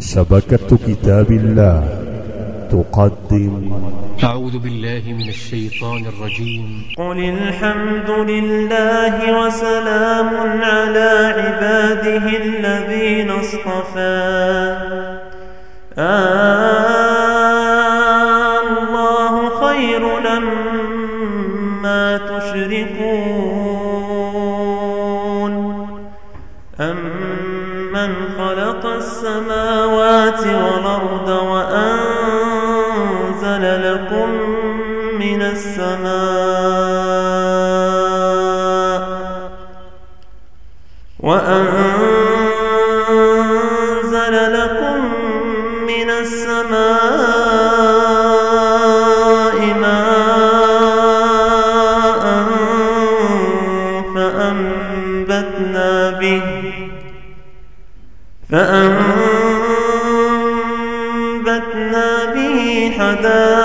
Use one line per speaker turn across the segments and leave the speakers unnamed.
شبكة كتاب الله. تقدم.
أعوذ بالله من الشيطان الرجيم.
قل الحمد لله وسلام على عباده الذين اصطفى. آه الله خير لما السماوات والأرض وأنزل لكم من السماء وأنزل حدائق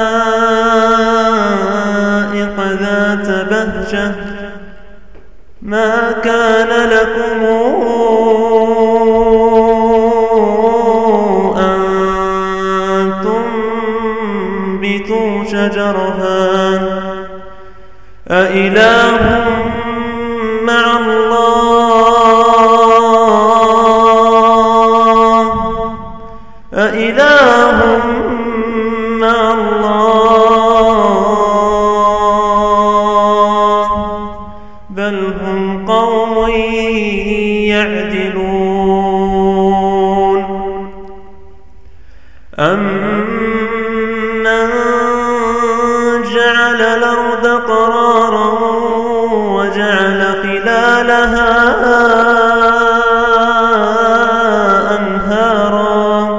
ذات بهجة. ما كان لكم أن تنبتوا شجرها. أإله مع الله؟ أإله قوم يعدلون. أمن جعل الأرض قرارا وجعل خلالها أنهارا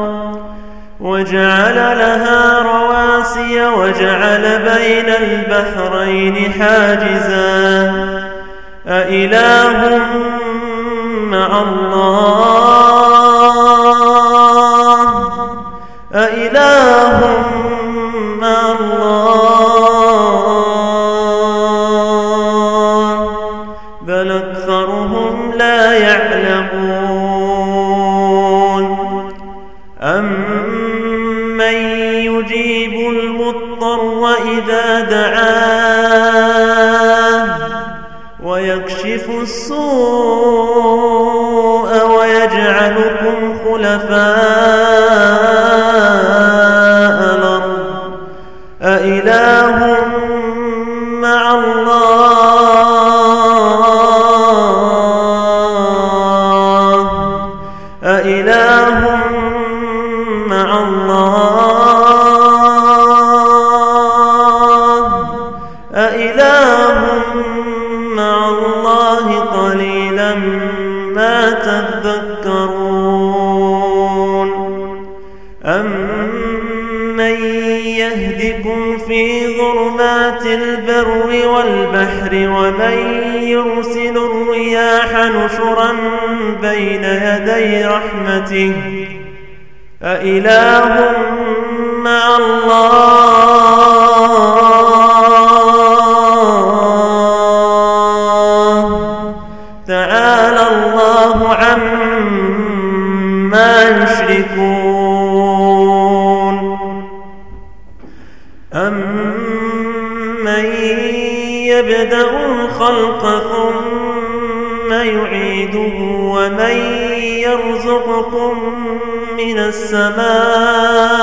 وجعل لها رواسي وجعل بين البحرين حاجزا أإله مع الله؟ أإله مع الله؟ بل أكثرهم لا يعلمون. أمن السوء ويجعلكم خلفاء الأرض. أإله ظلمات البر والبحر ومن يرسل الرياح نشرا بين يدي رحمته أإله مع الله تعالى الله عما يشركون أمن يبدأ الخلق ثم يعيده ومن يرزقكم من السماء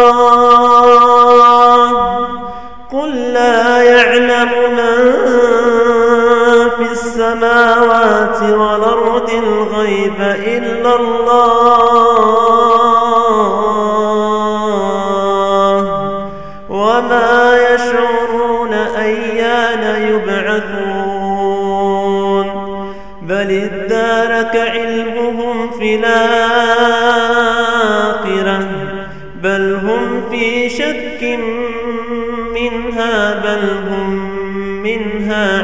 بل هم في شك منها بل هم منها